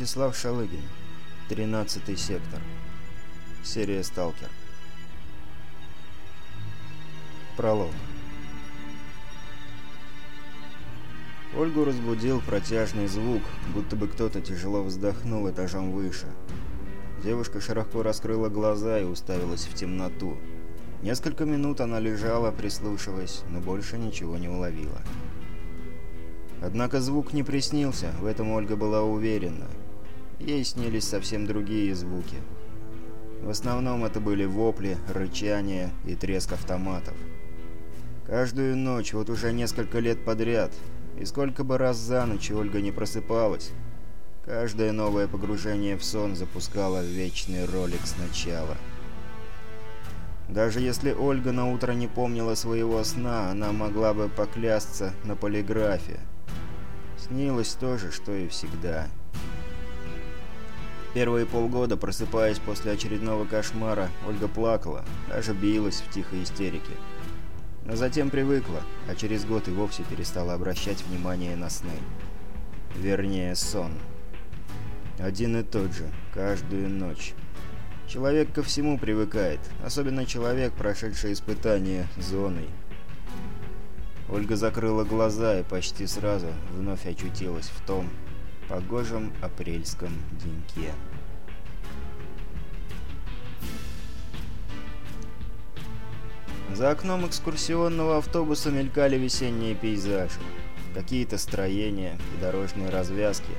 Вячеслав Шалыгин, 13-й сектор, серия «Сталкер». Пролог. Ольгу разбудил протяжный звук, будто бы кто-то тяжело вздохнул этажом выше. Девушка широко раскрыла глаза и уставилась в темноту. Несколько минут она лежала, прислушиваясь, но больше ничего не уловила. Однако звук не приснился, в этом Ольга была уверена. Ей снились совсем другие звуки. В основном это были вопли, рычания и треск автоматов. Каждую ночь, вот уже несколько лет подряд, и сколько бы раз за ночь Ольга не просыпалась, каждое новое погружение в сон запускало вечный ролик сначала. Даже если Ольга на утро не помнила своего сна, она могла бы поклясться на полиграфе. Снилось то же, что и всегда. Первые полгода, просыпаясь после очередного кошмара, Ольга плакала, даже билась в тихой истерике. Но затем привыкла, а через год и вовсе перестала обращать внимание на сны. Вернее, сон. Один и тот же, каждую ночь. Человек ко всему привыкает, особенно человек, прошедший испытание зоной. Ольга закрыла глаза и почти сразу вновь очутилась в том, погожем апрельском деньке. За окном экскурсионного автобуса мелькали весенние пейзажи, какие-то строения и дорожные развязки.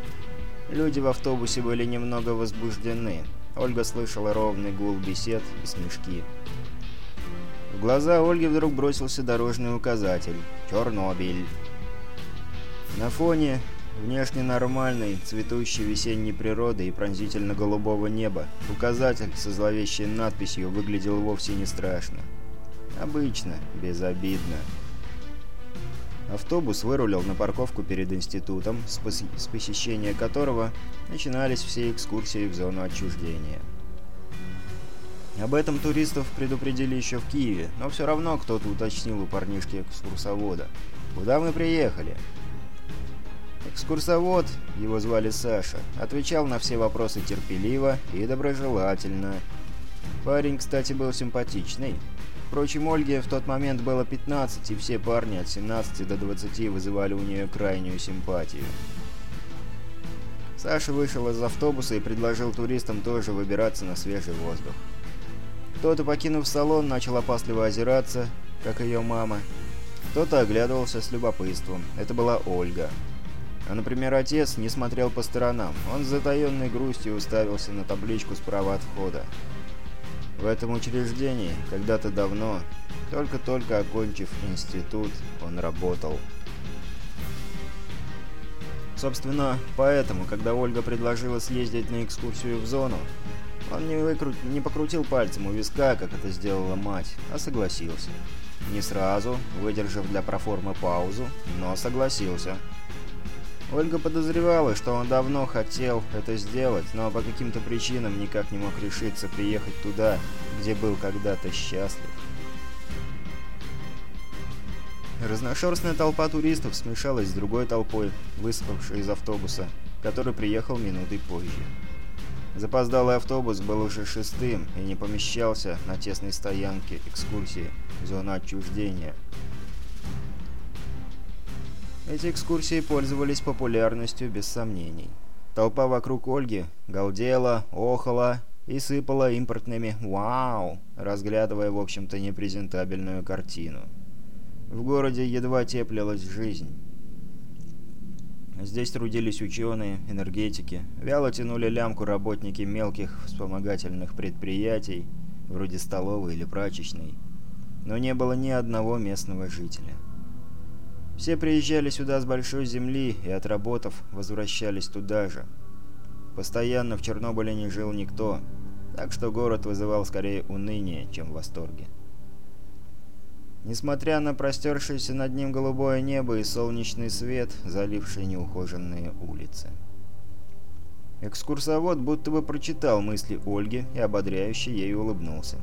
Люди в автобусе были немного возбуждены. Ольга слышала ровный гул бесед и смешки. В глаза Ольги вдруг бросился дорожный указатель «Чернобыль». На фоне Внешне нормальной, цветущей весенней природы и пронзительно-голубого неба, указатель со зловещей надписью выглядел вовсе не страшно. Обычно, безобидно. Автобус вырулил на парковку перед институтом, с, пос с посещения которого начинались все экскурсии в зону отчуждения. Об этом туристов предупредили еще в Киеве, но все равно кто-то уточнил у парнишки-экскурсовода. «Куда мы приехали?» Экскурсовод, его звали Саша, отвечал на все вопросы терпеливо и доброжелательно. Парень, кстати, был симпатичный. Впрочем, Ольге в тот момент было 15, и все парни от 17 до 20 вызывали у нее крайнюю симпатию. Саша вышел из автобуса и предложил туристам тоже выбираться на свежий воздух. Кто-то, покинув салон, начал опасливо озираться, как ее мама. Кто-то оглядывался с любопытством. Это была Ольга. А, например, отец не смотрел по сторонам. Он с затаенной грустью уставился на табличку справа от входа. В этом учреждении, когда-то давно, только-только окончив институт, он работал. Собственно, поэтому, когда Ольга предложила съездить на экскурсию в зону, он не, выкру... не покрутил пальцем у виска, как это сделала мать, а согласился. Не сразу, выдержав для проформы паузу, но согласился. Ольга подозревала, что он давно хотел это сделать, но по каким-то причинам никак не мог решиться приехать туда, где был когда-то счастлив. Разношерстная толпа туристов смешалась с другой толпой, высыпавшей из автобуса, который приехал минутой позже. Запоздалый автобус был уже шестым и не помещался на тесной стоянке экскурсии «Зона отчуждения», эти экскурсии пользовались популярностью без сомнений. Толпа вокруг Ольги галдела, охала и сыпала импортными «Вау!», разглядывая, в общем-то, непрезентабельную картину. В городе едва теплилась жизнь. Здесь трудились ученые, энергетики, вяло тянули лямку работники мелких вспомогательных предприятий, вроде столовой или прачечной, но не было ни одного местного жителя. Все приезжали сюда с большой земли и, отработав, возвращались туда же. Постоянно в Чернобыле не жил никто, так что город вызывал скорее уныние, чем восторги. Несмотря на простершееся над ним голубое небо и солнечный свет, заливший неухоженные улицы. Экскурсовод будто бы прочитал мысли Ольги и ободряюще ей улыбнулся.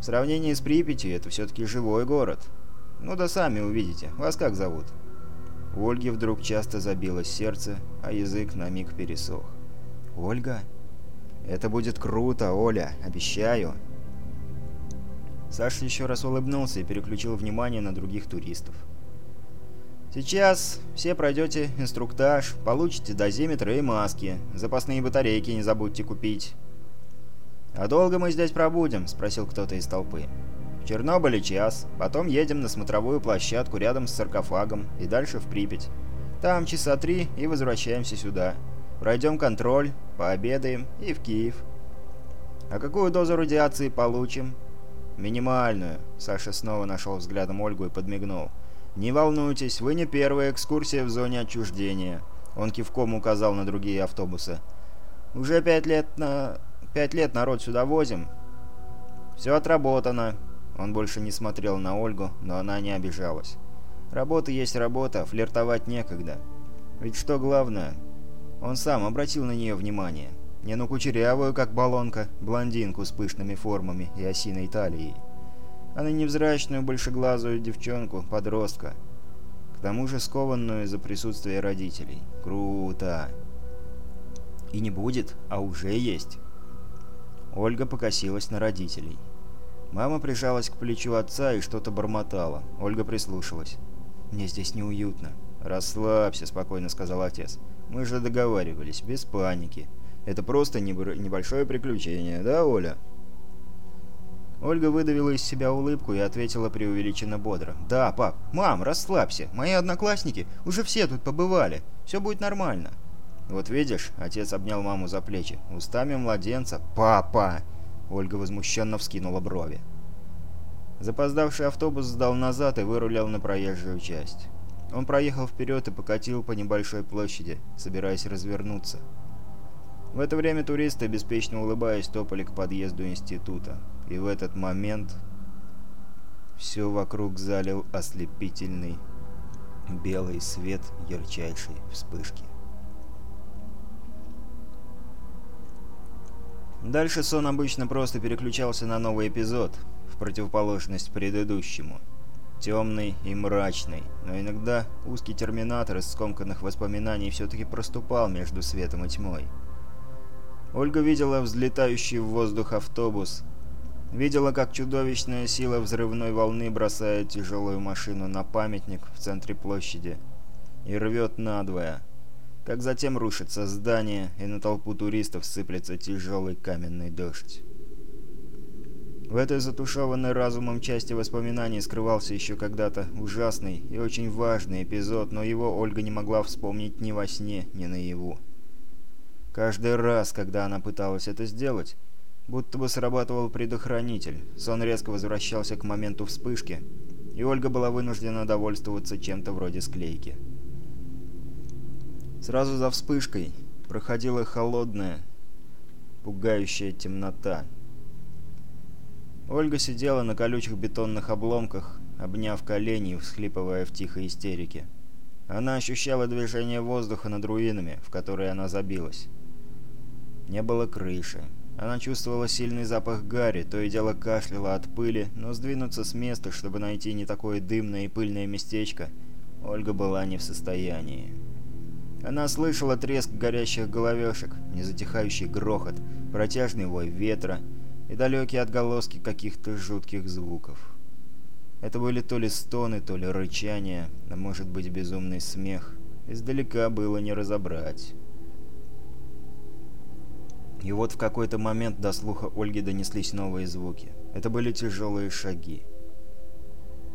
В сравнении с Припятью это все-таки живой город – ну да сами увидите. Вас как зовут?» У Ольги вдруг часто забилось сердце, а язык на миг пересох. «Ольга?» «Это будет круто, Оля, обещаю!» Саша еще раз улыбнулся и переключил внимание на других туристов. «Сейчас все пройдете инструктаж, получите дозиметры и маски, запасные батарейки не забудьте купить». «А долго мы здесь пробудем?» – спросил кто-то из толпы. Чернобыль и час, потом едем на смотровую площадку рядом с саркофагом и дальше в Припять. Там часа три и возвращаемся сюда. Пройдем контроль, пообедаем и в Киев. А какую дозу радиации получим? Минимальную. Саша снова нашел взглядом Ольгу и подмигнул. Не волнуйтесь, вы не первая экскурсия в зоне отчуждения. Он кивком указал на другие автобусы. «Уже пять лет на... пять лет народ сюда возим. Все отработано. Он больше не смотрел на Ольгу, но она не обижалась. Работа есть работа, флиртовать некогда. Ведь что главное, он сам обратил на нее внимание. Не на кучерявую, как баллонка, блондинку с пышными формами и осиной талией, а на невзрачную большеглазую девчонку, подростка. К тому же скованную из-за присутствия родителей. Круто! И не будет, а уже есть. Ольга покосилась на родителей. Мама прижалась к плечу отца и что-то бормотала. Ольга прислушалась. «Мне здесь неуютно». «Расслабься», — спокойно сказал отец. «Мы же договаривались, без паники. Это просто небольшое приключение, да, Оля?» Ольга выдавила из себя улыбку и ответила преувеличенно бодро. «Да, пап. Мам, расслабься. Мои одноклассники уже все тут побывали. Все будет нормально». «Вот видишь», — отец обнял маму за плечи, — «устами младенца. Папа!» Ольга возмущенно вскинула брови. Запоздавший автобус сдал назад и вырулял на проезжую часть. Он проехал вперед и покатил по небольшой площади, собираясь развернуться. В это время туристы, беспечно улыбаясь, топали к подъезду института. И в этот момент все вокруг залил ослепительный белый свет ярчайшей вспышки. Дальше сон обычно просто переключался на новый эпизод, в противоположность предыдущему. Темный и мрачный, но иногда узкий терминатор из скомканных воспоминаний все-таки проступал между светом и тьмой. Ольга видела взлетающий в воздух автобус, видела, как чудовищная сила взрывной волны бросает тяжелую машину на памятник в центре площади и рвет надвое – как затем рушится здание, и на толпу туристов сыплется тяжелый каменный дождь. В этой затушеванной разумом части воспоминаний скрывался еще когда-то ужасный и очень важный эпизод, но его Ольга не могла вспомнить ни во сне, ни наяву. Каждый раз, когда она пыталась это сделать, будто бы срабатывал предохранитель, сон резко возвращался к моменту вспышки, и Ольга была вынуждена довольствоваться чем-то вроде склейки. Сразу за вспышкой проходила холодная, пугающая темнота. Ольга сидела на колючих бетонных обломках, обняв колени и всхлипывая в тихой истерике. Она ощущала движение воздуха над руинами, в которые она забилась. Не было крыши. Она чувствовала сильный запах гари, то и дело кашляла от пыли, но сдвинуться с места, чтобы найти не такое дымное и пыльное местечко, Ольга была не в состоянии. Она слышала треск горящих головешек, незатихающий грохот, протяжный вой ветра и далекие отголоски каких-то жутких звуков. Это были то ли стоны, то ли рычания, а может быть безумный смех. Издалека было не разобрать. И вот в какой-то момент до слуха Ольги донеслись новые звуки. Это были тяжелые шаги.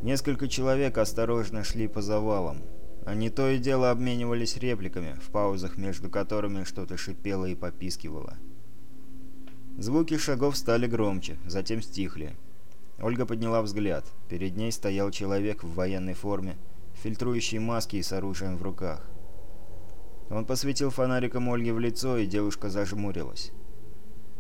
Несколько человек осторожно шли по завалам. Они то и дело обменивались репликами, в паузах между которыми что-то шипело и попискивало. Звуки шагов стали громче, затем стихли. Ольга подняла взгляд. Перед ней стоял человек в военной форме, фильтрующий маски и с оружием в руках. Он посветил фонариком Ольге в лицо, и девушка зажмурилась.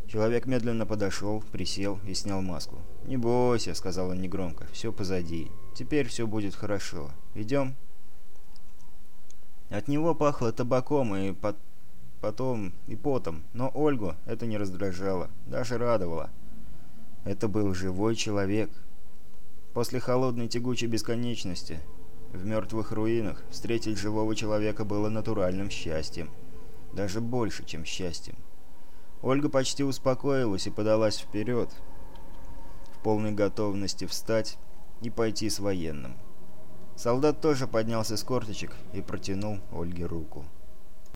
Человек медленно подошел, присел и снял маску. «Не бойся», — сказал он негромко, — «все позади. Теперь все будет хорошо. Идем?» От него пахло табаком и под... потом и потом, но Ольгу это не раздражало, даже радовало. Это был живой человек. После холодной тягучей бесконечности в мертвых руинах встретить живого человека было натуральным счастьем. Даже больше, чем счастьем. Ольга почти успокоилась и подалась вперед, в полной готовности встать и пойти с военным. Солдат тоже поднялся с корточек и протянул Ольге руку.